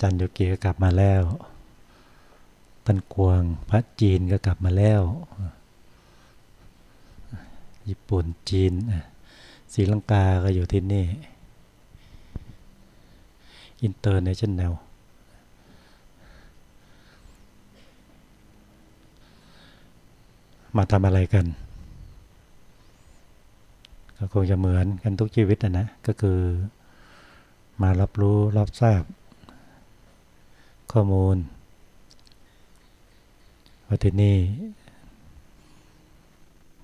จันโยกีก็กลับมาแล้วท่านกวงพระจีนก็กลับมาแล้ว ญี่ปุ่นจีนศรีลังกาก็อยู่ที่นี่ international มาทำอะไรกัน ก็คงจะเหมือนกันทุกชีวิตนะนะ ก็คือ มารับรู้รับทราบ ข้อมูลว่าที่นี่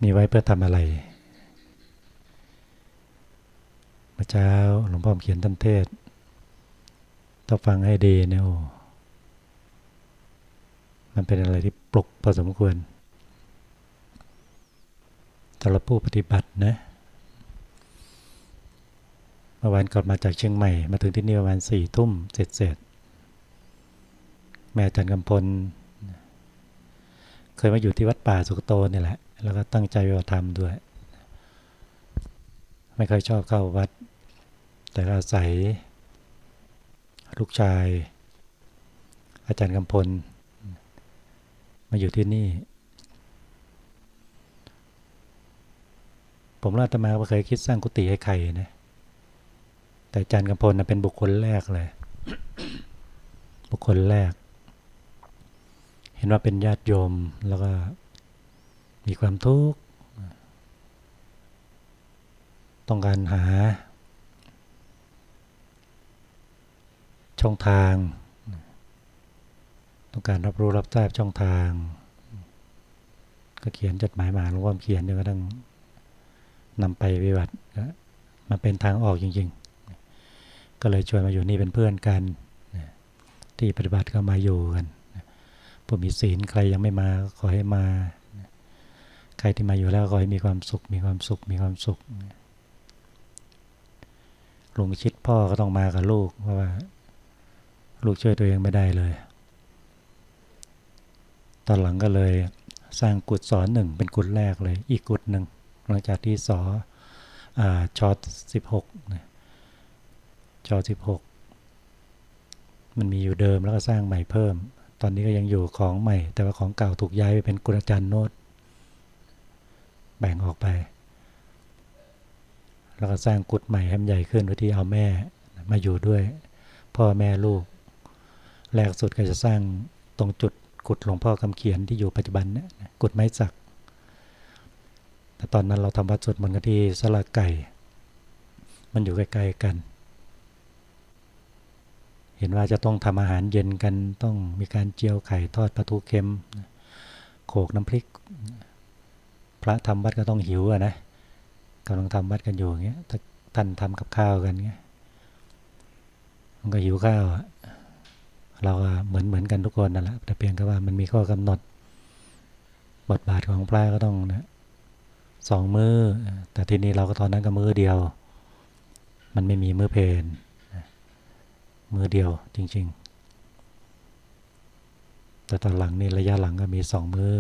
มีไว้เพื่อทำอะไรมื่อเช้าหลวงพ่อเขียนท่านเทศถ้าฟังให้ดีเนี่ยโอ้มันเป็นอะไรที่ปลุกพอสมควรสำหรับผู้ปฏิบัตินะ มื่อวานก่อนมาจากเชียงใหม่ มาถึงที่นี่ประมาณสี่ทุ่มเสร็จเสร็จแม่จันกำพล เคยมาอยู่ที่วัดป่าสุกโตนี่แหละ แล้วก็ตั้งใจว่าทำด้วย ไม่เคยชอบเข้าวัด แต่อาศัย ลูกชาย อาจารย์กำพล มาอยู่ที่นี่ผมว่าตมาเคยคิดสร้างกุฏิให้ใครนะ แต่อาจารย์กำพลเป็นบุคคลแรกเลย บุคคลแรก เห็นว่าเป็นญาติโยมแล้วก็มีความทุกข์ต้องการหา ช่องทาง ต้องการรับรู้รับทราบช่องทาง ก็เขียนจดหมายมาหลวงพ่อเขียนจนกระทั่งนำไปวิบัติมาเป็นทางออกจริง ๆ ก็เลยชวนมาอยู่นี่เป็นเพื่อนกัน ที่ปฏิบัติก็มาอยู่กันผู้มีศีลใครยังไม่มาขอให้มา ใครที่มาอยู่แล้วขอให้มีความสุข มีความสุข มีความสุขลุงชิดพ่อก็ต้องมากับลูก เพราะว่า ลูกช่วยตัวเองไม่ได้เลย ตอนหลังก็เลยสร้างกุศสอนหนึ่งเป็นกุศแรกเลย อีกกุศหนึ่งหลังจากที่สออชอตสิบหกชอ สิบหกมันมีอยู่เดิมแล้วก็สร้างใหม่เพิ่ม ตอนนี้ก็ยังอยู่ของใหม่ แต่ว่าของเก่าถูกย้ายไปเป็นกุณจันโนดแบ่งออกไป แล้วก็สร้างกุฏใหม่ให้มันใหญ่ขึ้นโดยที่เอาแม่มาอยู่ด้วย พ่อแม่ลูก แรกสุดก็จะสร้างตรงจุดกุฏหลวงพ่อคำเขียนที่อยู่ปัจจุบันเนี่ยกุฏไม้สักแต่ตอนนั้นเราทำวัดสวดมนต์กันที่สลาไก่ มันอยู่ใกล้ๆกัน เห็นว่าจะต้องทำอาหารเย็นกันต้องมีการเจียวไข่ทอดปลาทูเค็มโขกน้ำพริก พระทำวัดก็ต้องหิวอะนะกำลังทำวัดกันอยู่อย่างเงี้ยถ้าท่านทำกับข้าวกันเงี้ยมันก็หิวข้าวอะเราเหมือนเหมือนกันทุกคนนั่นแหละแต่เพียงแค่ว่ามันมีข้อกำหนด บทบาทของพระก็ต้องนะสองมือแต่ทีนี้เราก็ตอนนั้นก็มือเดียว มันไม่มีมือเพน มือเดียวจริง ๆ แต่ตอนหลังนี่ระยะหลังก็มีสองมือ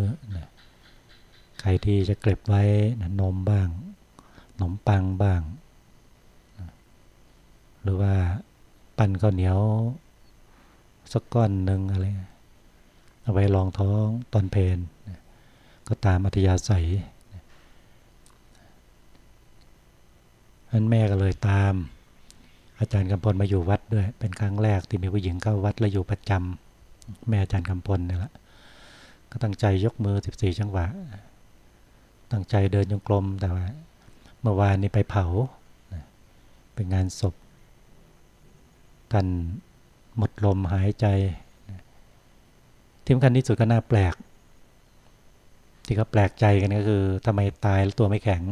ใครที่จะเก็บไว้นมบ้างขนมปังบ้างหรือว่าปั้นข้าวเหนียวสักก้อนหนึ่งอะไรเอาไว้รองท้องตอนเพลนก็ตามอัธยาศัยนั้นแม่ก็เลยตาม อาจารย์กำพลมาอยู่วัดด้วย เป็นครั้งแรกที่มีผู้หญิงเข้าวัดและอยู่ประจำแม่อาจารย์กำพลนี่แหละก็ตั้งใจยกมือ 14 จังหวะ ตั้งใจเดินจงกรมแต่ว่าเมื่อวานนี้ไปเผา เป็นงานศพท่านหมดลมหายใจที่สำคัญที่สุดก็น่าแปลก ที่เขาแปลกใจกันก็คือทำไมตายแล้วตัวไม่แข็ง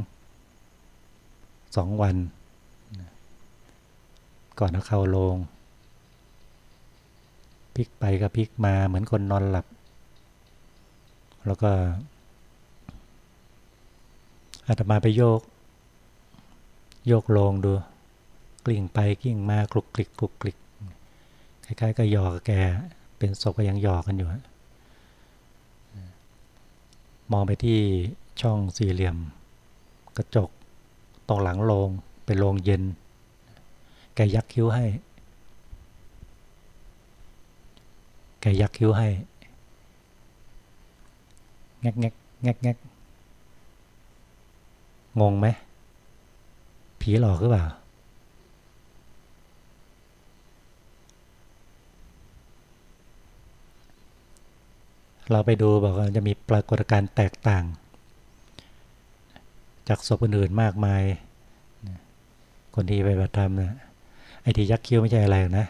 สองวัน ก่อนจะเข้าโรงพลิกไปก็พลิกมาเหมือนคนนอนหลับ แล้วก็อาตมาไปโยก โยกโลงดู กลิ่งไปกลิ่งมาคลุกคลิกคลุกคลิกคล้ายๆก็หยอกแก เป็นศพก็ยังหยอกกันอยู่ มองไปที่ช่องสี่เหลี่ยม กระจกตรงหลังโรงเป็นโรงเย็น แกยักคิ้วให้ แกยักคิ้วให้ แงกแงกแงกแงกงงไหม ผีหลอกหรือเปล่า เราไปดูบอกว่าจะมีปรากฏการณ์แตกต่าง จากศพอื่นๆมากมายคนที่ไปบัตรธรรมนะ ไอ้ที่ยักคิ้วไม่ใช่อะไรนะ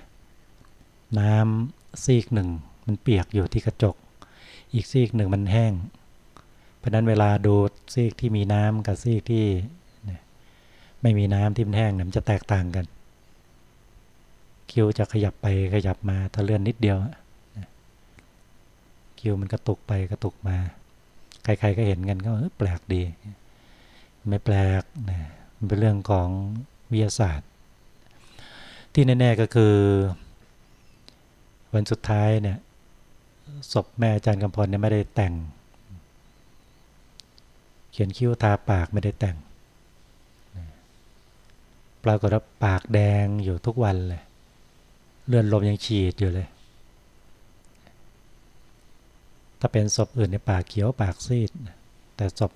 น้ำซีกหนึ่งมันเปียกอยู่ที่กระจก อีกซีกหนึ่งมันแห้ง เพราะนั้นเวลาดูซีกที่มีน้ำกับซีกที่ไม่มีน้ำที่มันแห้งมันจะแตกต่างกัน คิ้วจะขยับไปขยับมาถ้าเลื่อนนิดเดียวคิ้วมันกระตุกไปกระตุกมา ใครๆก็เห็นกันก็แปลกดี ไม่แปลกนะมันเป็นเรื่องของวิทยาศาสตร์ ที่แน่ๆก็คือ วันสุดท้ายเนี่ยศพแม่อาจารย์กำพลเนี่ยไม่ได้แต่ง เขียนคิ้วทาปากไม่ได้แต่งปรากฏว่าปากแดงอยู่ทุกวันเลยเลือดลมยังฉีดอยู่เลย ถ้าเป็นศพอื่นในปากเขียวปากซีด แต่ศพ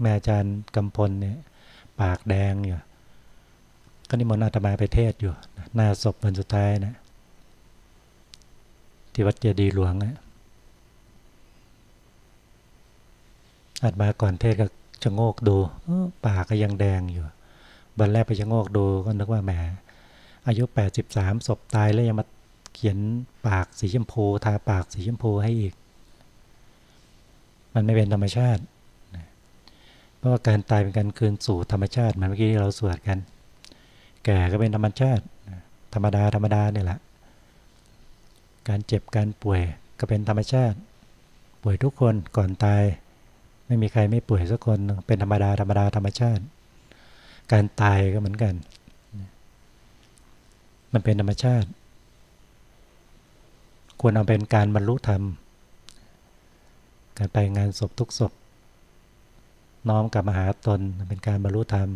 แม่อาจารย์กำพลเนี่ยปากแดงอยู่ ก็นิมนต์อาตมาไปเทศอยู่หน้าศพวันสุดท้ายนะที่วัดเจดีหลวงนะอาตมาก่อนเทศก็จะโงกดูปากก็ยังแดงอยู่วันแรกไปชะโงกดูก็นึกว่าแหมอายุ 83ศพตายแล้วยังมาเขียนปากสีชมพูทาปากสีชมพูให้อีก มันไม่เป็นธรรมชาติ เพราะว่าการตายเป็นการคืนสู่ธรรมชาติเหมือนเมื่อกี้ที่เราสวดกัน แก่ก็เป็นธรรมชาติ ธรรมดาธรรมดาเนี่ยแหละ การเจ็บการป่วยก็เป็นธรรมชาติ ป่วยทุกคนก่อนตาย ไม่มีใครไม่ป่วยสักคนเป็นธรรมดาธรรมดาธรรมชาติ การตายก็เหมือนกัน มันเป็นธรรมชาติ ควรเอาเป็นการบรรลุธรรม การไปงานศพทุกศพน้อมกลับมาหาตนเป็นการบรรลุธรรม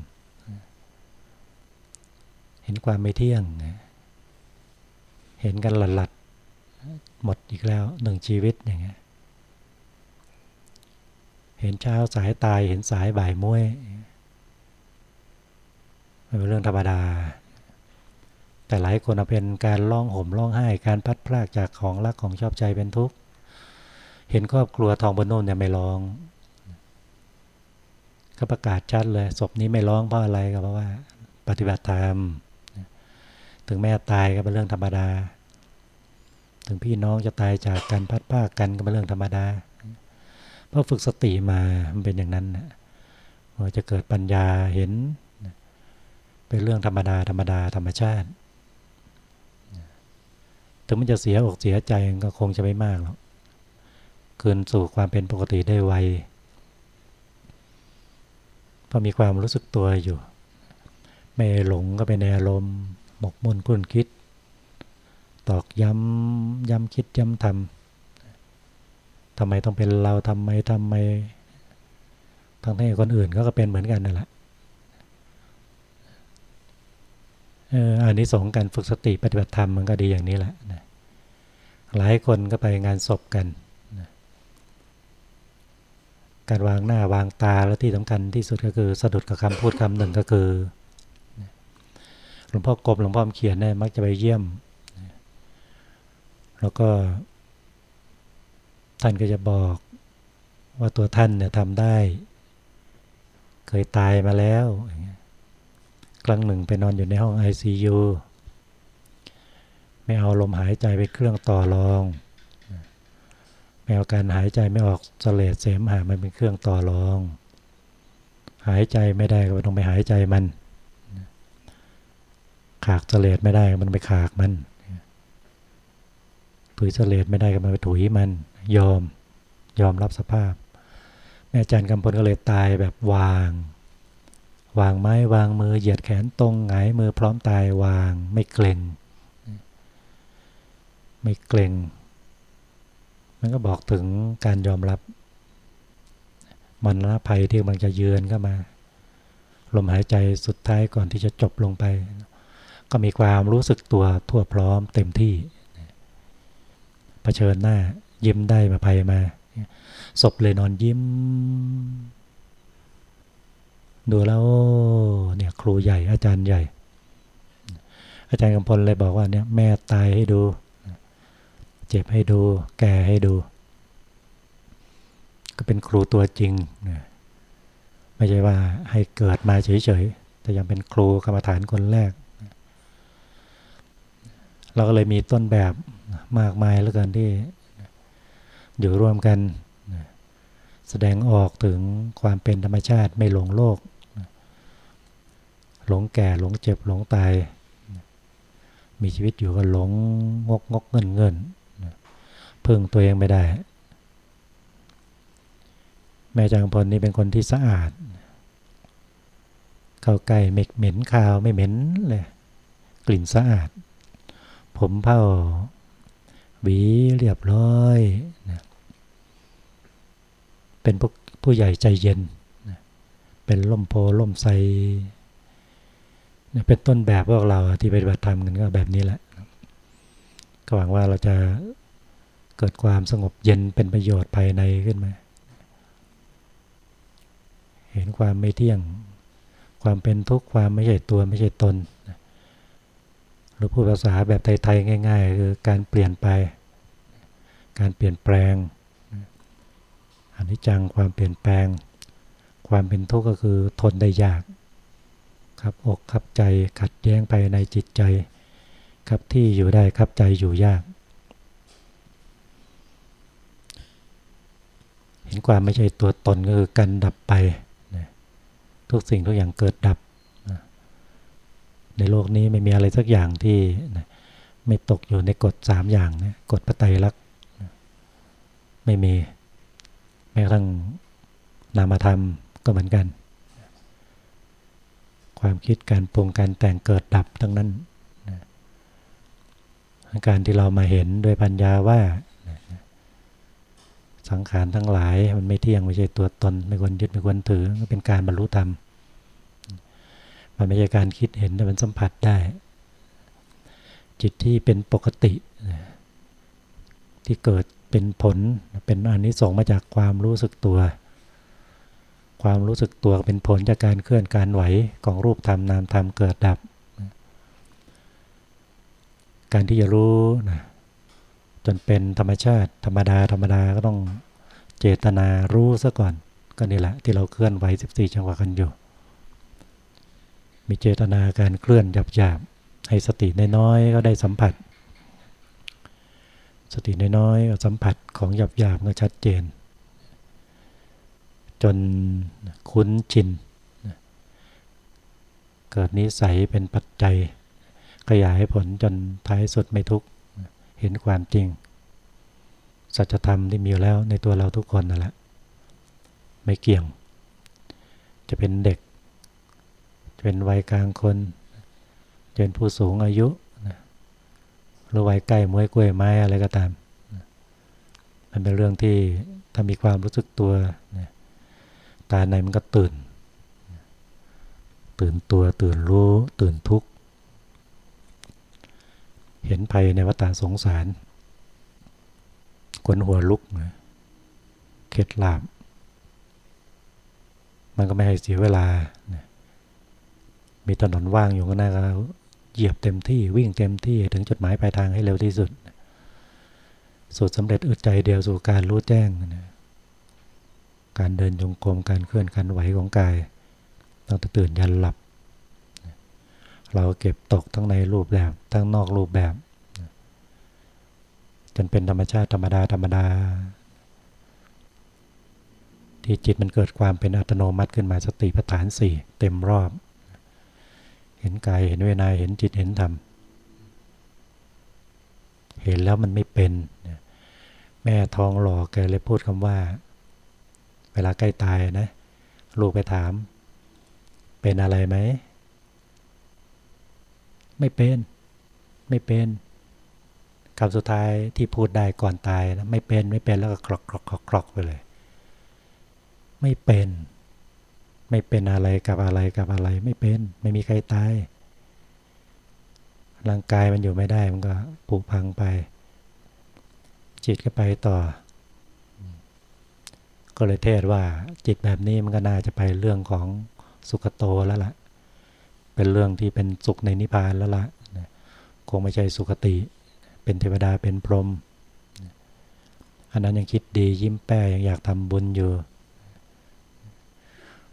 ห็นความไม่เที่ยง เห็นกันหลัดหมดอีกแล้วหนึ่งชีวิตอย่างเงี้ย เห็นเช้าสายตายเห็นสายบ่ายมุ้ยเป็นเรื่องธรรมดา แต่หลายคนเป็นการร้องห่มร้องไห้การพัดพลากจากของรักของชอบใจเป็นทุกข์ เห็นครอบครัวทองบนโน่นเนี่ยไม่ร้องก็ประกาศชัดเลยศพนี้ไม่ร้องเพราะอะไรก็เพราะว่า ปฏิบัติธรรม ถึงแม่ตายก็เป็นเรื่องธรรมดา ถึงพี่น้องจะตายจากการพัดพากันก็เป็นเรื่องธรรมดา เพราะฝึกสติมามันเป็นอย่างนั้นนะจะเกิดปัญญาเห็น เป็นเรื่องธรรมดาธรรมดาธรรมชาติ ถึงมันจะเสียอกเสียใจก็คงจะไม่มากหรอกคืนสู่ความเป็นปกติได้ไวพอมีความรู้สึกตัวอยู่ ไม่หลงก็เป็นในอารมณ์ หมกมุ่นคุ้นคิด ตอกย้ำย้ำคิดย้ำทำทำไมต้องเป็นเราทำไมทำไมทั้งที่คนอื่นก็เป็นเหมือนกันนั่นแหละอันนี้สองการฝึกสติปฏิบัติธรรมมันก็ดีอย่างนี้แหละนะหลายคนก็ไปงานศพกันนะการวางหน้าวางตาแล้วที่สำคัญที่สุดก็คือสะดุดกับคำพูดคำหนึ่งก็คือ หลวงพ่อกบหลวงพ่อเขียนเนี่ยมักจะไปเยี่ยม แล้วก็ ท่านก็จะบอกว่าตัวท่านเนี่ยทำได้ เคยตายมาแล้วครั้งหนึ่งไปนอนอยู่ในห้อง ICU ไม่เอาลมหายใจไปเครื่องต่อรองไม่เอาการหายใจไม่ออกสเลดเสมหามันเป็นเครื่องต่อรอง หายใจไม่ได้ก็ต้องไปหายใจมัน ขากสเลดไม่ได้มันไปขากมันถุยสเลดไม่ได้ก็มันไปถุยมันยอมยอมรับสภาพ แม่อาจารย์กำพลก็เลยตายแบบวาง วางไม้วางมือเหยียดแขนตรงหงายมือพร้อมตายวางไม่เกรงไม่เกรงมันก็บอกถึงการยอมรับมันละภัยที่กำลังจะเยือนเข้ามา ลมหายใจสุดท้ายก่อนที่จะจบลงไป ก็มีความรู้สึกตัวทั่วพร้อมเต็มที่เผชิญหน้ายิ้มได้มาภัยมาศพเลยนอนยิ้ม ดูแล้วเนี่ยครูใหญ่อาจารย์ใหญ่ อาจารย์กำพลเลยบอกว่าเนี่ยแม่ตายให้ดู เจ็บให้ดู แก่ให้ดู ก็เป็นครูตัวจริงไม่ใช่ว่าให้เกิดมาเฉยๆแต่ยังเป็นครูกรรมฐานคนแรก เราก็เลยมีต้นแบบมากมายแล้วกันที่อยู่ร่วมกัน แสดงออกถึงความเป็นธรรมชาติไม่หลงโลก หลงแก่หลงเจ็บหลงตาย มีชีวิตอยู่ก็หลงงกงกเงินเงินพึ่งตัวเองไม่ได้ แม่จางพลนี่เป็นคนที่สะอาด เข้าใกล้ไม่เหม็นคาวไม่เหม็นเลยกลิ่นสะอาด ผมเผ้าหวีเรียบร้อยนะเป็นผู้ผู้ใหญ่ใจเย็นนะเป็นล่มโพล่มไทรนะเป็นต้นแบบพวกเราที่ปฏิบัติธรรมกันก็แบบนี้แหละ ก็หวังว่าเราจะเกิดความสงบเย็นเป็นประโยชน์ภายในขึ้นมา เห็นความไม่เที่ยง ความเป็นทุกข์ความไม่ใช่ตัวไม่ใช่ตน หรือพูดภาษาแบบไทยๆง่าย ๆ คือการเปลี่ยนไป การเปลี่ยนแปลงอนิจจังความเปลี่ยนแปลง ความเป็นทุกข์ก็คือทนได้ยาก ครับอกครับใจขัดแย้งภายในจิตใจ ครับที่อยู่ได้ครับใจอยู่ยาก เห็นความไม่ใช่ตัวตนก็คือการดับไป ทุกสิ่งทุกอย่างเกิดดับ ในโลกนี้ไม่มีอะไรสักอย่างที่ไม่ตกอยู่ในกฎสามอย่างนะกฎพระไตรลักษณ์ไม่มีแม้กระทั่งนามธรรมก็เหมือนกัน ความคิดการปรุงการแต่งเกิดดับทั้งนั้นการที่เรามาเห็นด้วยปัญญาว่า สังขารทั้งหลายมันไม่เที่ยงไม่ใช่ตัวตนไม่ควรยึดไม่ควรถือก็เป็นการบรรลุธรรม มันไม่ใช่การคิดเห็นแต่มันสัมผัสได้ จิตที่เป็นปกติที่เกิดเป็นผลเป็นอันนี้ส่งมาจากความรู้สึกตัว ความรู้สึกตัวเป็นผลจากการเคลื่อนการไหวของรูปธรรมนามธรรมเกิดดับ การที่จะรู้นะจนเป็นธรรมชาติธรรมดาธรรมดาก็ต้องเจตนารู้ซะก่อนก็นี่แหละที่เราเคลื่อนไหว 14 จังหวะกันอยู่ มีเจตนาการเคลื่อนหยาบๆให้สติน้อยๆก็ได้สัมผัส สติน้อยๆสัมผัสของหยาบๆก็ชัดเจน จนคุ้นชินเกิดนิสัยเป็นปัจจัย ขยายผลจนท้ายสุดไม่ทุกเห็นความจริง สัจธรรมที่มีอยู่แล้วในตัวเราทุกคนนั่นแหละไม่เกี่ยง จะเป็นเด็ก จะเป็นวัยกลางคนจะเป็นผู้สูงอายุหรือไว้ใกล้มวยกล้วยไม้อะไรก็ตามมันเป็นเรื่องที่ถ้ามีความรู้สึกตัวตาในมันก็ตื่น ตื่นตัวตื่นรู้ตื่นทุกข์ เห็นภัยในวัฏสงสารกวนหัวลุกเข็ดหลาบมันก็ไม่ให้เสียเวลา มีถนนว่างอยู่ก็น่าก็เหยียบเต็มที่วิ่งเต็มที่ถึงจุดหมายปลายทางให้เร็วที่สุด สุดสำเร็จอึดใจเดียวสู่การรู้แจ้งนะการเดินจงกรมการเคลื่อนการไหวของกายต้องตื่นยันหลับ เราเก็บตกทั้งในรูปแบบทั้งนอกรูปแบบจนเป็นธรรมชาติธรรมดาธรรมดา ที่จิตมันเกิดความเป็นอัตโนมัติขึ้นมาสติปัฏฐานสี่เต็มรอบ เห็นกายเห็นเวนาเห็นจิตเห็นธรรม เห็นแล้วมันไม่เป็น แม่ทองหล่อแกเลยพูดคำว่า เวลาใกล้ตายนะ ลูกไปถาม เป็นอะไรไหม ไม่เป็น ไม่เป็นคำสุดท้ายที่พูดได้ก่อนตายนะไม่เป็นไม่เป็นแล้วก็คลอกคลอกคลอกคลอกไปเลย ไม่เป็น ไม่เป็นอะไรกับอะไรกับอะไร ไม่เป็น ไม่มีใครตายร่างกายมันอยู่ไม่ได้มันก็ผุพังไป จิตก็ไปต่อ ก็เลยเทศว่าจิตแบบนี้มันก็น่าจะไปเรื่องของสุขโตแล้วละ่ะ เป็นเรื่องที่เป็นสุขในนิพพานแล้วละ่ะคงไม่ใช่สุขติ เป็นเทวดาเป็นพรหมอันนั้นยังคิดดียิ้มแป้ยังอยากทำบุญอยู่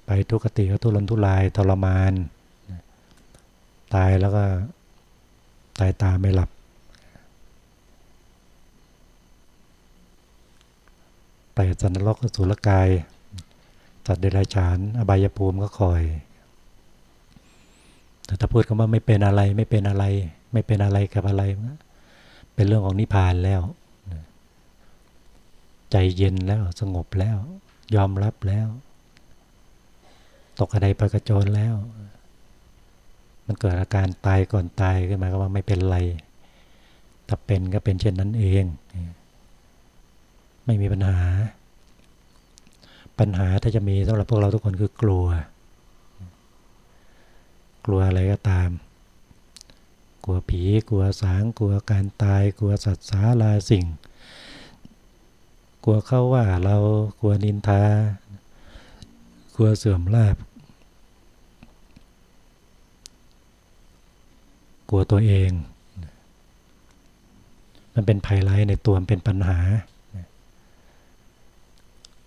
ไปทุกขติก็ทุรนทุรายทรมาน ตายแล้วก็ตายตาไม่หลับ ไปสันนรกสุรกายสัตว์เดรัจฉานอบายภูมิก็คอย แต่ถ้าพูดคำว่าไม่เป็นอะไรไม่เป็นอะไร ไม่เป็นอะไรกับอะไร เป็นเรื่องของนิพพานแล้ว ใจเย็นแล้วสงบแล้ว ยอมรับแล้ว ตกอะไรปกระโจนแล้ว มันเกิดอาการตายก่อนตายขึ้นมาก็ว่าไม่เป็นไรถ้าเป็นก็เป็นเช่นนั้นเอง ไม่มีปัญหา ปัญหาถ้าจะมีสำหรับพวกเราทุกคนคือกลัว กลัวอะไรก็ตาม กลัวผี กลัวสาง กลัวการตาย กลัวสัตว์สาลาสิ่ง กลัวเขาว่าเรา กลัวนินทา กลัวเสื่อมลาบกลัวตัวเอง มันเป็นภัยร้ายในตัวมันเป็นปัญหา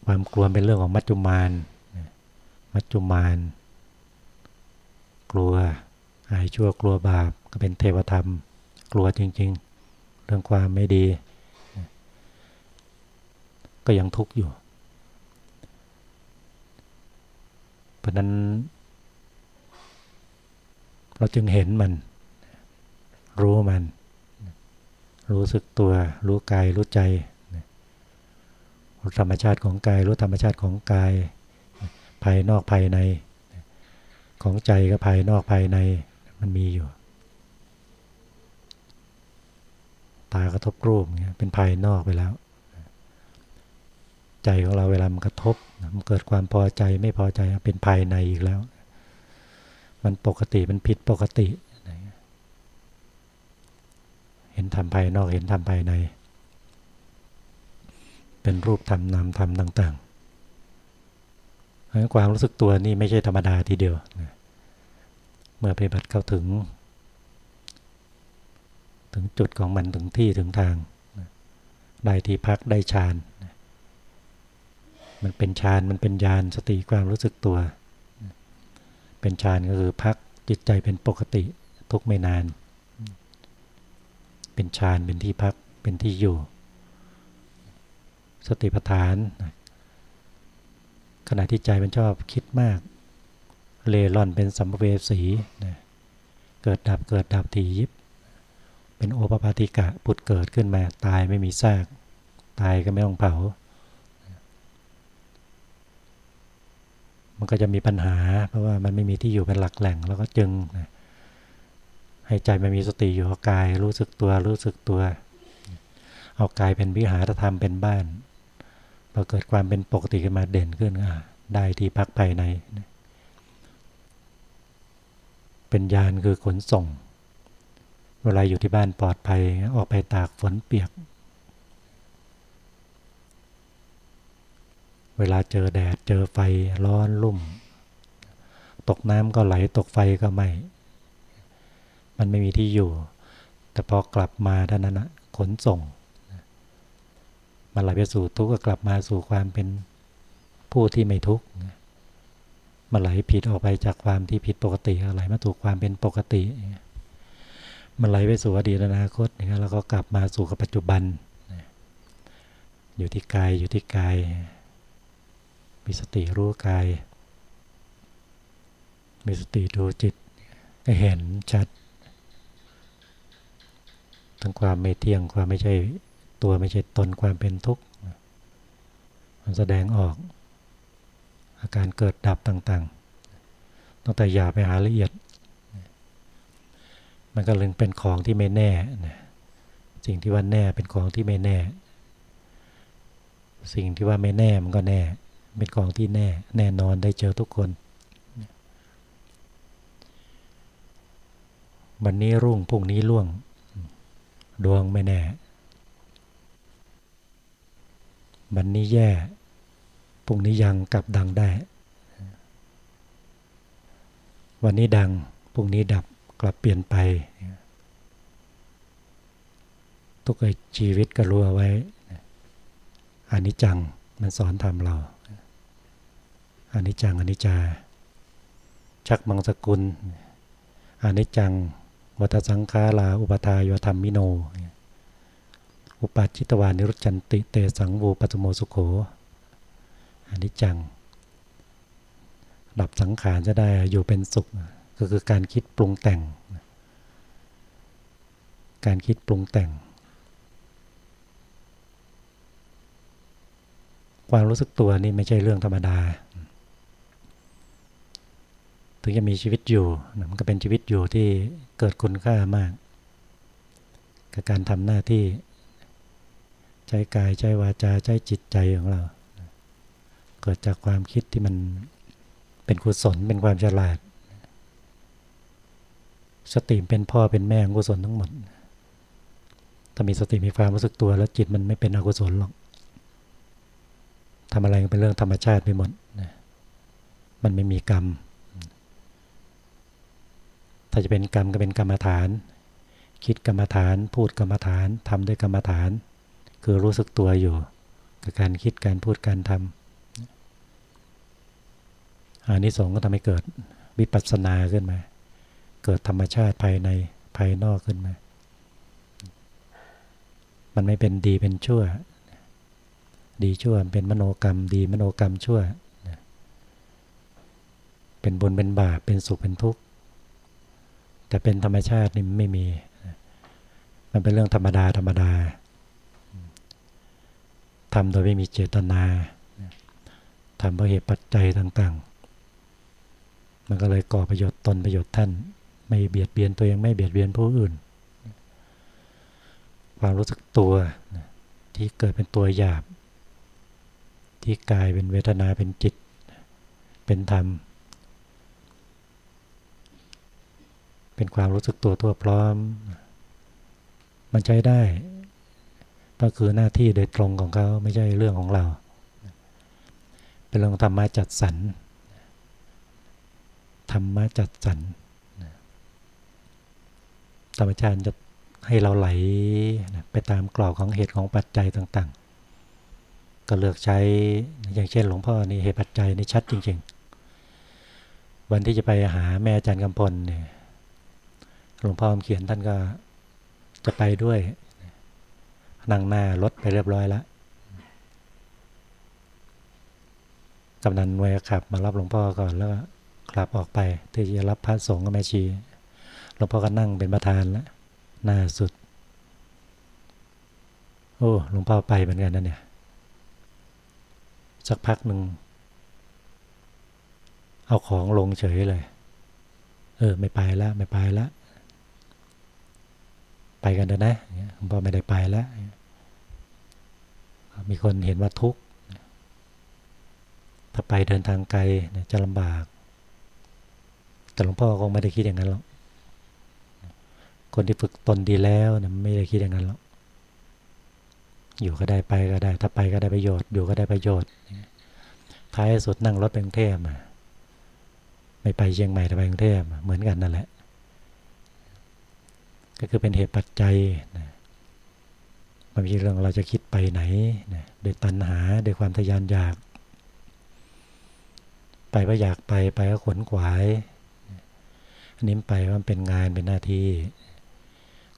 ความกลัวเป็นเรื่องของมัจจุมานมัจจุมาน กลัวหายชั่วกลัวบาปก็เป็นเทวธรรม กลัวจริง ๆ เรื่องความไม่ดี ก็ยังทุกข์อยู่ เพราะนั้น เราจึงเห็นมัน รู้มัน รู้สึกตัว รู้กาย รู้ใจรู้ธรรมชาติของกาย รู้ธรรมชาติของกาย ภายนอกภายใน ของใจก็ภายนอกภายในมันมีอยู่ ตากระทบรูปเงี้ยเป็นภายนอกไปแล้ว ใจของเราเวลามันกระทบมันเกิดความพอใจไม่พอใจเป็นภายในอีกแล้ว มันปกติมันผิดปกติ เห็นทำภายนอกเห็นทำภายใน เป็นรูปธรรมนามธรรมต่างๆความรู้สึกตัวนี่ไม่ใช่ธรรมดาทีเดียว เมื่อปฏิบัติเข้าถึง ถึงจุดของมันถึงที่ถึงทางได้ที่พักได้ฌาน มันเป็นฌานมันเป็นญาณสติความรู้สึกตัว เป็นฌานก็คือพักจิตใจเป็นปกติทุกไม่นาน เป็นฌานเป็นที่พักเป็นที่อยู่ สติปัฏฐาน ขณะที่ใจมันชอบคิดมาก เลร่อนเป็นสัมภเวสีนะเกิดดับเกิดดับทียิบ เป็นโอปปาติกะปุดเกิดขึ้นมาตายไม่มีซาก ตายก็ไม่ต้องเผา มันก็จะมีปัญหา เพราะว่ามันไม่มีที่อยู่เป็นหลักแหล่งแล้วก็จึงนะให้ใจมันมีสติอยู่กับกาย รู้สึกตัวรู้สึกตัว เอากายเป็นวิหารธรรมเป็นบ้านพอเกิดความเป็นปกติขึ้นมาเด่นขึ้นอะได้ที่พักภายใน เป็นยานคือขนส่ง เวลาอยู่ที่บ้านปลอดภัย ออกไปตากฝนเปียก เวลาเจอแดดเจอไฟร้อนลุ่ม ตกน้ำก็ไหลตกไฟก็ไม่มันไม่มีที่อยู่ แต่พอกลับมาท่านนั้นนะขนส่ง มันไหลไปสู่ทุกข์ก็กลับมาสู่ความเป็นผู้ที่ไม่ทุกข์มันไหลผิดออกไปจากความที่ผิดปกติอะไรมาถูกความเป็นปกติ มันไหลไปสู่อดีตอนาคตนี่แล้วก็กลับมาสู่กับปัจจุบัน อยู่ที่กายอยู่ที่กาย มีสติรู้กาย มีสติดูจิตก็เห็นชัด ทั้งความไม่เที่ยงความไม่ใช่ตัวไม่ใช่ตนความเป็นทุกข์มันแสดงออก อาการเกิดดับต่างๆ ตั้งแต่อย่าไปหาละเอียด มันก็เลยเป็นของที่ไม่แน่สิ่งที่ว่าแน่เป็นของที่ไม่แน่ สิ่งที่ว่าไม่แน่มันก็แน่ เป็นของที่แน่แน่นอนได้เจอทุกคน วันนี้รุ่งพรุ่งนี้ล่วง ดวงไม่แน่ วันนี้แย่พรุ่งนี้ยังกลับดังได้ วันนี้ดังพรุ่งนี้ดับกลับเปลี่ยนไป ทุกชีวิตก็รู้เอาไว้อานิจจังมันสอนทำเรา อานิจจังอานิจจา ชักมังสกุลอานิจจังวัฏสังขาราอุปทายธรรมมิโน อุปาจิตวานิรุจันติเตสังวูปัตโมสุโขอานิจจังดับสังขารจะได้อยู่เป็นสุขก็คือการคิดปรุงแต่ง การคิดปรุงแต่ง ความรู้สึกตัวนี่ไม่ใช่เรื่องธรรมดา ถึงจะมีชีวิตอยู่มันก็เป็นชีวิตอยู่ที่เกิดคุณค่ามาก กับการทำหน้าที่ใช้กายใช้วาจาใช้จิตใจของเรา เกิดจากความคิดที่มันเป็นกุศลเป็นความฉลาด สติเป็นพ่อเป็นแม่ของกุศลทั้งหมด ถ้ามีสติมีความรู้สึกตัวแล้วจิตมันไม่เป็นอกุศลหรอกทำอะไรเป็นเรื่องธรรมชาติไปหมด มันไม่มีกรรม ถ้าจะเป็นกรรมก็เป็นกรรมฐาน คิดกรรมฐาน พูดกรรมฐานทำด้วยกรรมฐาน คือรู้สึกตัวอยู่ กับการคิดการพูดการทำอันนี้สองก็ทำให้เกิดวิปัสสนาขึ้นมา เกิดธรรมชาติภายในภายนอกขึ้นมา มันไม่เป็นดีเป็นชั่ว ดีชั่วเป็นมโนกรรม ดีมโนกรรมชั่ว เป็นบุญเป็นบาปเป็นสุขเป็นทุกข์ แต่เป็นธรรมชาตินี่ไม่มี มันเป็นเรื่องธรรมดาธรรมดาทำโดยไม่มีเจตนาทำเพราะเหตุปัจจัยต่างๆ มันก็เลยก่อประโยชน์ตนประโยชน์ท่าน ไม่เบียดเบียนตัวเองไม่เบียดเบียนผู้อื่น ความรู้สึกตัวที่เกิดเป็นตัวหยาบ ที่กายเป็นเวทนาเป็นจิต เป็นธรรม เป็นความรู้สึกตัวทั่วพร้อม มันใช้ได้ ก็คือหน้าที่โดยตรงของเขาไม่ใช่เรื่องของเรา เป็นเรื่องธรรมะจัดสรรธรรมะจัดสรรธรรมชาติจะให้เราไหลไปตามกรอบของเหตุของปัจจัยต่างก็เลือกใช้อย่างเช่นหลวงพ่อนี่เหตุปัจจัยนี่ชัดจริง ๆ วันที่จะไปหาแม่อาจารย์กำพลเนี่ย หลวงพ่อเขียนท่านก็จะไปด้วยนั่งหน้ารถไปเรียบร้อยแล้วกำนันเวขับมารับหลวงพ่อก่อนแล้วขับออกไปที่จะรับพระสงฆ์กับแม่ชี หลวงพ่อก็นั่งเป็นประธานแล้วหน้าสุด โอ้หลวงพ่อไปเหมือนกันนั่นเนี่ยสักพักหนึ่งเอาของลงเฉยเลย เออ ไม่ไปแล้วไม่ไปแล้ว ไปกันเถอะนะหลวงพ่อไม่ได้ไปแล้ว มีคนเห็นว่าทุกข์ถ้าไปเดินทางไกลจะลำบาก แต่หลวงพ่อคงไม่ได้คิดอย่างนั้นหรอก คนที่ฝึกตนดีแล้วนะไม่ได้คิดอย่างนั้นหรอก อยู่ก็ได้ไปก็ได้ ถ้าไปก็ได้ประโยชน์ อยู่ก็ได้ประโยชน์ ท้ายสุดนั่งรถไปกรุงเทพไม่ไปเชียงใหม่แต่ไปกรุงเทพเหมือนกันนั่นแหละ ก็คือเป็นเหตุปัจจัยนะมันมีเรื่องเราจะคิดไปไหนนะโดยตัณหาโดยความทยานอยาก ไปว่าอยากไปไปก็ขนขวาย อันนี้ไปว่าเป็นงานเป็นหน้าที่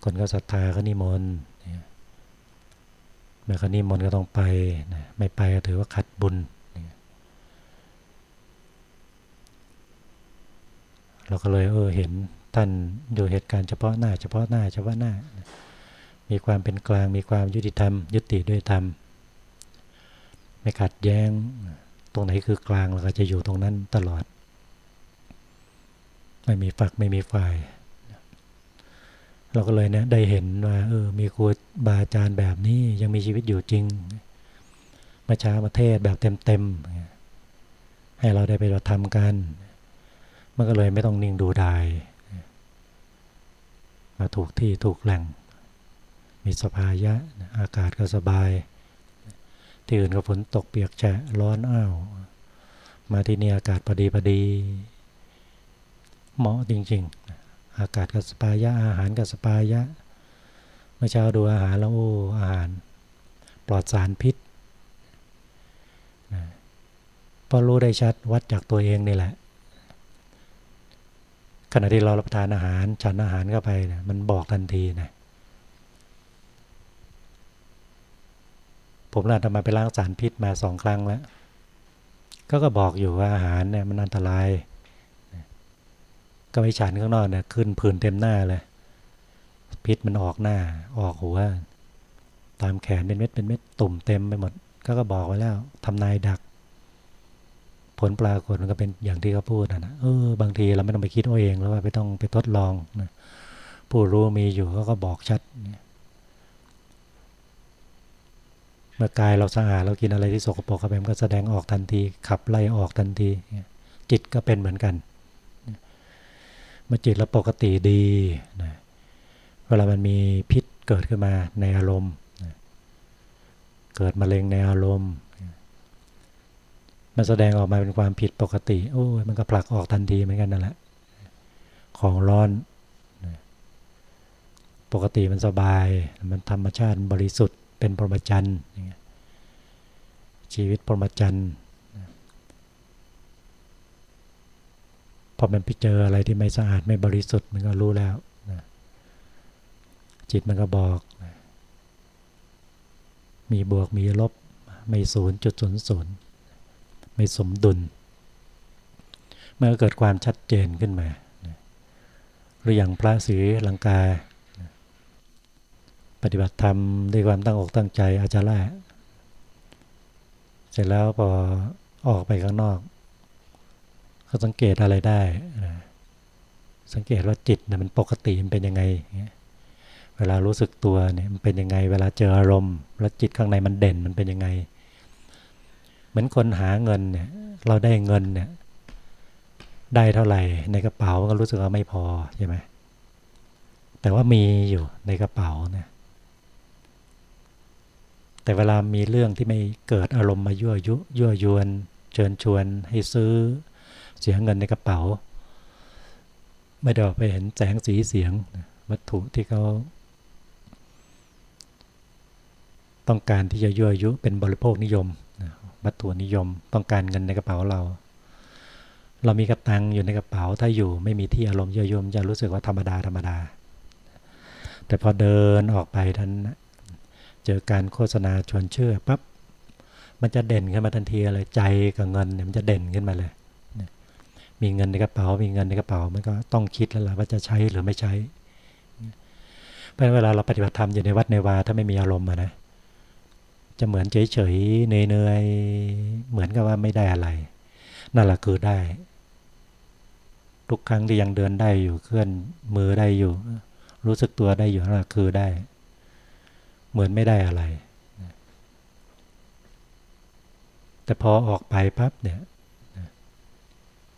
คนก็ศรัทธาก็นิมนต์เมื่อคนี้มนต์ก็ต้องไปนะไม่ไปก็ถือว่าขัดบุญเราก็เลยเออเห็น ท่านอยู่เหตุการณ์เฉพาะหน้า เฉพาะหน้าเฉพาะหน้า มีความเป็นกลางมีความยุติธรรม ยุติด้วยธรรม ไม่ขัดแย้ง ตรงไหนคือกลางเราก็จะอยู่ตรงนั้นตลอด ไม่มีฝักไม่มีฝ่าย เราก็เลยเนี่ยได้เห็นว่าเออมีครูบาอาจารย์แบบนี้ยังมีชีวิตอยู่จริงมาช้าประเทศแบบเต็มๆให้เราได้ไปทำกัน มันก็เลยไม่ต้องนิ่งดูดาย ถูกที่ถูกแหล่ง มีสภายะอากาศก็สบาย ที่อื่นก็ฝนตกเปียกแฉะร้อนอ้าวมาที่นี่อากาศพอดีพอดี เหมาะจริง ๆ อากาศกับสปายะอาหารกับสปายะเมื่อเช้าดูอาหารแล้วโอ้อาหาร ปลอดสารพิษพอรู้ได้ชัดวัดจากตัวเองนี่แหละ ขณะที่เรารับประทานอาหารฉันอาหารเข้าไปนะมันบอกทันทีนะผมน่าจะมาไปล้างสารพิษมาสองครั้งแล้วก็ก็บอกอยู่ว่าอาหารเนี่ยมันอันตรายก็ไปฉันข้างนอกเนี่ยขึ้นผื่นเต็มหน้าเลยพิษมันออกหน้า ออกหัวตามแขนเป็นเม็ดเป็นเม็ดตุ่มเต็มไปหมด ก็ก็บอกไว้แล้วทำนายดัก ผลปรากฏมันก็เป็นอย่างที่เขาพูดนะเออ บางทีเราไม่ต้องไปคิดเอาเองแล้วว่าไม่ต้องไปทดลองนะผู้รู้มีอยู่เขาก็บอกชัดเมื่อกายเราสะอาดเรากินอะไรที่สกปรกเข้าไปมันก็แสดงออกทันที ขับไล่ออกทันที จิตก็เป็นเหมือนกันเมื่อจิตเราปกติดีนะเวลามันมีพิษเกิดขึ้นมาในอารมณ์ เกิดมะเร็งในอารมณ์ มันแสดงออกมาเป็นความผิดปกติ โอ้ยมันก็ผลักออกทันทีเหมือนกันนั่นแหละ ของร้อน ปกติมันสบาย มันธรรมชาติบริสุทธิ์ เป็นพรหมจรรย์ชีวิตพรหมจรรย์พอมันไปเจออะไรที่ไม่สะอาดไม่บริสุทธิ์มันก็รู้แล้วจิตมันก็บอก มีบวกมีลบ ไม่ศูนย์จุดศูนย์ศูนย์ ไม่สมดุลเมื่อเกิดความชัดเจนขึ้นมา หรืออย่างพระศีลังกา ปฏิบัติธรรมด้วยความตั้งอกตั้งใจอาจารย์ละเสร็จแล้วพอออกไปข้างนอกเขาสังเกตอะไรได้ สังเกตว่าจิตนี่ยมันปกติมันเป็นยังไง เวลารู้สึกตัวเนี่ยมันเป็นยังไง เวลาเจออารมณ์ แล้วจิตข้างในมันเด่นมันเป็นยังไง เหมือนคนหาเงินเนี่ย เราได้เงินเนี่ย ได้เท่าไหร่ ในกระเป๋าก็รู้สึกว่าไม่พอใช่ไหมแต่ว่ามีอยู่ในกระเป๋าเนี่ย แต่เวลามีเรื่องที่ไม่เกิดอารมณ์มายั่วยุยั่วยวน เชิญชวนให้ซื้อเสียเงินในกระเป๋า ไม่ได้ไปเห็นแสงสีเสียงวัตถุที่เขาต้องการที่จะยั่วยุเป็นบริโภคนิยม วัตถุนิยม ต้องการเงินในกระเป๋าเรา เรามีกระตังอยู่ในกระเป๋าถ้าอยู่ไม่มีที่อารมณ์เยั่วยมจะรู้สึกว่าธรรมดาธรรมดา แต่พอเดินออกไปท่านเจอการโฆษณาชวนเชื่อปั๊บมันจะเด่นขึ้นมาทันทีเลยใจกับเงินเนี่ยมันจะเด่นขึ้นมาเลย มีเงินในกระเป๋า มีเงินในกระเป๋ามันก็ต้องคิดแล้วล่ะว่าจะใช้หรือไม่ใช้เพราะเวลาเราปฏิบัติธรรมอยู่ในวัดในวาถ้าไม่มีอารมณ์นะ จะเหมือนเฉยๆเนื่อยๆเหมือนกับว่าไม่ได้อะไร นั่นแหละคือได้ ทุกครั้งที่ยังเดินได้อยู่เคลื่อนมือได้อยู่ รู้สึกตัวได้อยู่นั่นแหละคือได้ เหมือนไม่ได้อะไร แต่พอออกไปปั๊บเนี่ย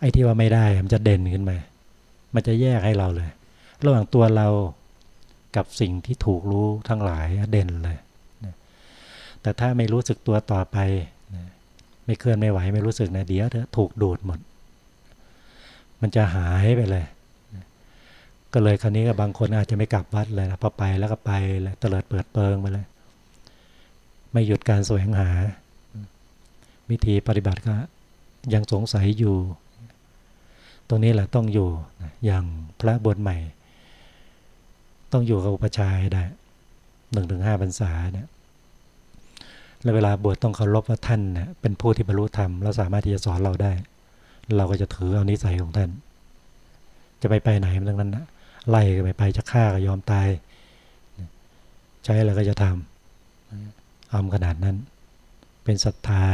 ไอ้ที่ว่าไม่ได้มันจะเด่นขึ้นมา มันจะแยกให้เราเลย ระหว่างตัวเรากับสิ่งที่ถูกรู้ทั้งหลายเด่นเลย แต่ถ้าไม่รู้สึกตัวต่อไป ไม่เคลื่อนไม่ไหวไม่รู้สึกนะเดี๋ยวถูกดูดหมด มันจะหายไปเลย ก็เลยคราวนี้ก็บางคนอาจจะไม่กลับวัดเลยนะพอไปแล้วก็ไปเลยเตลิดเปิดเปิงไปเลย ไม่หยุดการแสวงหา วิธีปฏิบัติก็ยังสงสัยอยู่ ตรงนี้แหละต้องอยู่อย่างพระบวชใหม่ ต้องอยู่กับอุปชายได้หนึ่งถึงห้าพรรษาเนี่ย แล้วเวลาบวชต้องเคารพว่าท่านเป็นผู้ที่บรรลุธรรมแล้วสามารถที่จะสอนเราได้ เราก็จะถือเอานิสัยของท่าน จะไปไปไหนมันทั้งนั้นนะไล่ไปไปจะฆ่าก็ยอมตาย ใช้อะไรก็จะทำอำขนาดนั้น เป็นศรัทธา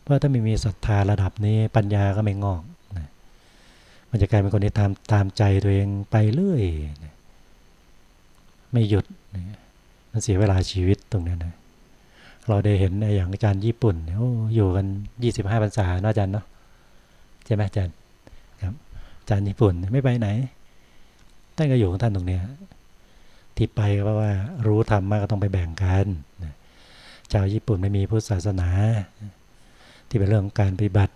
เพราะถ้าไม่มีศรัทธาระดับนี้ปัญญาก็ไม่งอกมันจะกลายเป็นคนที่ตามตามใจตัวเองไปเรื่อยไม่หยุดมันเสียเวลาชีวิตตรงนี้นะ เราได้เห็นอย่างอาจารย์ญี่ปุ่นโอ้อยู่กันยี่สิบห้าพรรษาเนาะอาจารย์เนาะใช่ไหมอาจารย์ครับอาจารย์ญี่ปุ่นไม่ไปไหนท่านก็อยู่ของท่านตรงนี้ที่ไปเพราะว่ารู้ธรรมมากก็ต้องไปแบ่งกันชาวญี่ปุ่นไม่มีพุทธศาสนา ที่เป็นเรื่องของการปฏิบัติ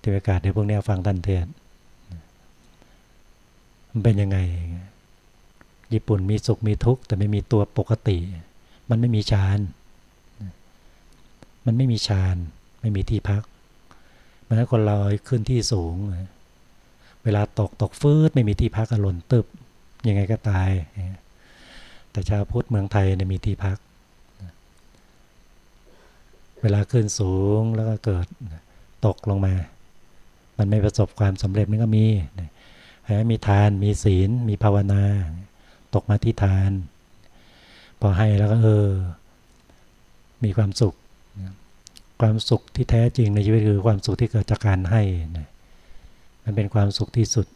ที่ประกาศในพวกนี้ฟังท่านเทศมันเป็นยังไง ญี่ปุ่นมีสุขมีทุกข์แต่ไม่มีตัวปกติ มันไม่มีฌาน มันไม่มีฌานไม่มีที่พักมันให้คนเราขึ้นที่สูง เวลาตกตกฟืดไม่มีที่พักอหล่นตึบยังไงก็ตาย แต่ชาวพุทธเมืองไทยเนี่ยมีที่พัก เวลาขึ้นสูงแล้วก็เกิดตกลงมา มันไม่ประสบความสำเร็จมันก็มีมีทานมีศีล มีภาวนา ตกมาที่ทาน พอให้แล้วก็เออ มีความสุข ความสุขที่แท้จริงในชีวิตคือความสุขที่เกิดจากการให้นะมันเป็นความสุขที่สุด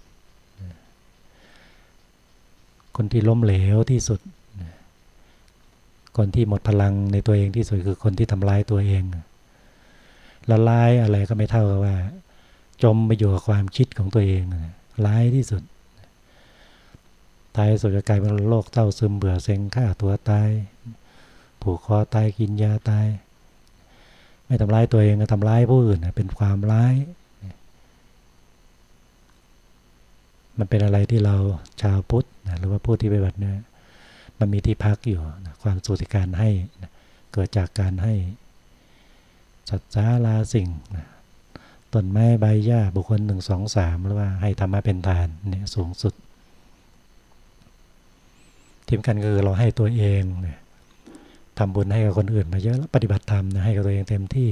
คนที่ล้มเหลวที่สุด คนที่หมดพลังในตัวเองที่สุดคือคนที่ทำลายตัวเอง ละลายอะไรก็ไม่เท่ากับว่า จมไปอยู่กับความคิดของตัวเองร้ายที่สุดตายสุดจะกลายเป็นโรคเศร้าซึมเบื่อเซ็งฆ่าตัวตายผูกคอตายกินยาตาย ไม่ทำร้ายตัวเองก็ทำร้ายผู้อื่นเป็นความร้าย มันเป็นอะไรที่เราชาวพุทธนะหรือว่าผู้ที่ปฏิบัติเนี่ยมันมีที่พักอยู่นะความสุขการให้นะเกิดจากการให้สัตว์สาลาสิ่งนะต้นไม้ใบหญ้าบุคคลหนึ่งสองสามหรือว่าให้ธรรมะเป็นทานเนี่ยสูงสุดทีมกันคือเราให้ตัวเองเนี่ย ทำบุญให้กับคนอื่นมาเยอะแล้วปฏิบัติธรรมนะให้กับตัวเองเต็มที่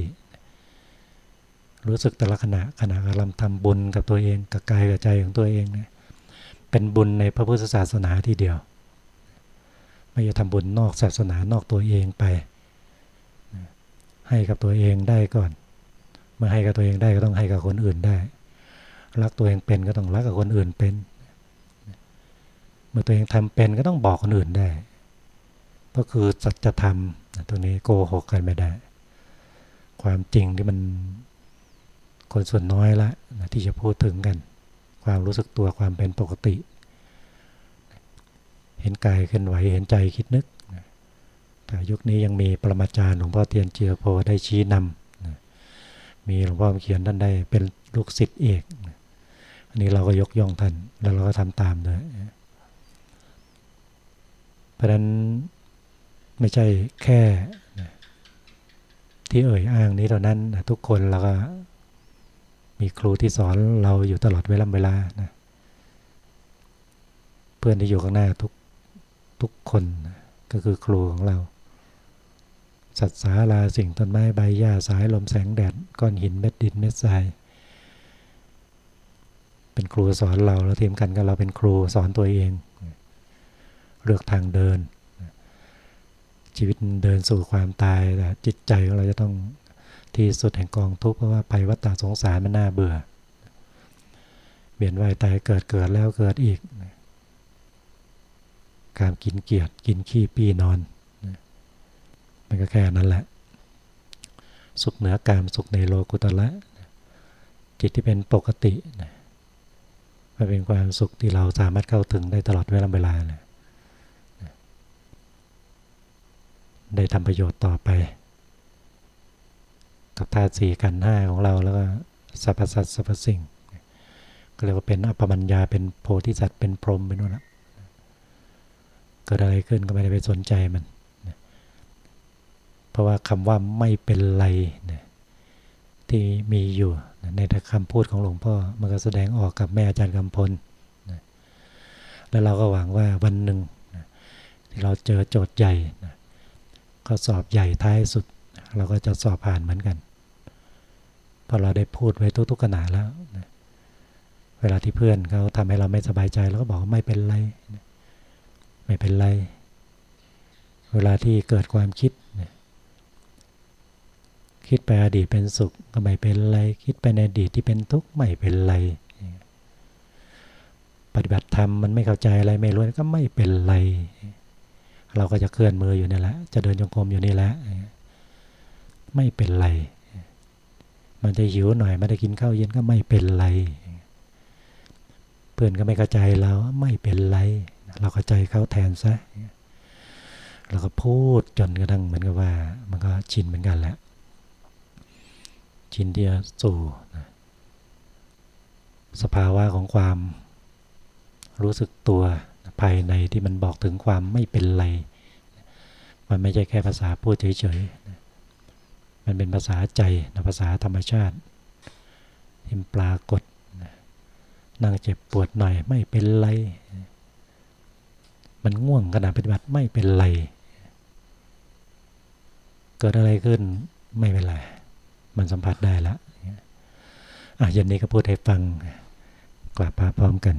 รู้สึกแต่ละขณะขณะกำลังทำบุญกับตัวเองกับกายกับใจของตัวเองเนี่ยเป็นบุญในพระพุทธศาสนาทีเดียว ไม่จะทำบุญนอกศาสนานอกตัวเองไป ให้กับตัวเองได้ก่อน เมื่อให้กับตัวเองได้ก็ต้องให้กับคนอื่นได้ รักตัวเองเป็นก็ต้องรักกับคนอื่นเป็น เมื่อตัวเองทำเป็นก็ต้องบอกคนอื่นได้ ก็คือสัจธรรมตรงนี้โกหกกันไม่ได้ ความจริงที่มันคนส่วนน้อยละที่จะพูดถึงกัน ความรู้สึกตัวความเป็นปกติ เห็นกายเคลื่อนไหวเห็นใจคิดนึกแต่ยุคนี้ยังมีปรมาจารย์หลวงพ่อเตียนเจือโพได้ชี้นำมีหลวงพ่อเขียนท่านได้เป็นลูกศิษย์เอกอันนี้เราก็ยกย่องท่านแล้วเราก็ทำตามด้วยเพราะนั้น ไม่ใช่แค่ที่เอ่ยอ้างนี้เท่านั้นทุกคนเราก็มีครูที่สอนเราอยู่ตลอดเวลาเวลานะเพื่อนที่อยู่ข้างหน้าทุกทุกคนนะก็คือครูของเรา สัตว์สาลาสิ่งต้นไม้ใบหญ้าสายลมแสงแดดก้อนหินเม็ดดินเม็ดทราย เป็นครูสอนเราแล้วทีมกันก็เราเป็นครูสอนตัวเอง เลือกทางเดิน ชีวิตเดินสู่ความตายแต่จิตใจของเราจะต้องที่สุดแห่งกองทุกข์เพราะว่าไปวัฏฏะสงสารมันน่าเบื่อเบียนว่ายตายเกิดเกิดแล้วเกิดอีกการกินเกียรติกินขี้ปีนอนมันก็แค่นั้นแหละ สุขเหนือกามสุขในโลกุตละจิตที่เป็นปกติมันเป็นความสุขที่เราสามารถเข้าถึงได้ตลอดเวลาเวลาเลย ได้ทำประโยชน์ต่อไป กับธาตุสี่กันห้าของเราแล้วก็สรรพสัตว์สรรพสิ่ง ก็เรียกว่าเป็นอัปมัญญาเป็นโพธิสัตว์เป็นพรหมไปนู่นละเกิดอะไรขึ้นก็ไม่ได้ไปสนใจมัน เพราะว่าคำว่าไม่เป็นไรที่มีอยู่ในคำพูดของหลวงพ่อมันก็แสดงออกกับแม่อาจารย์กำพลแล้วเราก็หวังว่าวันหนึ่งที่เราเจอโจทย์ใหญ่ ก็สอบใหญ่ท้ายสุด เราก็จะสอบผ่านเหมือนกันพอเราได้พูดไว้ทุกๆขณะแล้วเวลาที่เพื่อนเขาทำให้เราไม่สบายใจเราก็บอกไม่เป็นไรไม่เป็นไร เวลาที่เกิดความคิดคิดไปอดีตเป็นสุขก็ไม่เป็นไร คิดไปในอดีตที่เป็นทุกข์ไม่เป็นไร ปฏิบัติธรรมมันไม่เข้าใจอะไรไม่รู้ก็ไม่เป็นไร เราก็จะเคลื่อนมืออยู่นี่แหละ จะเดินจงกรมอยู่นี่แหละไม่เป็นไร มันจะหิวหน่อยไม่ได้กินข้าวเย็นก็ไม่เป็นไร เพื่อนก็ไม่เข้าใจเราไม่เป็นไร เราเข้าใจเขาแทนซะแล้วก็พูดจนกระทั่งเหมือนกับว่า มันก็ชินเหมือนกันแหละชินที่จะสู่สภาวะของความรู้สึกตัว ภายในที่มันบอกถึงความไม่เป็นไร มันไม่ใช่แค่ภาษาพูดเฉยๆ มันเป็นภาษาใจนะภาษาธรรมชาติที่ปรากฏนั่งเจ็บปวดหน่อยไม่เป็นไร มันง่วงขณะปฏิบัติไม่เป็นไร เกิดอะไรขึ้นไม่เป็นไร มันสัมผัสได้แล้วอะยันนี้ก็พูดให้ฟังกลับพาพร้อมกัน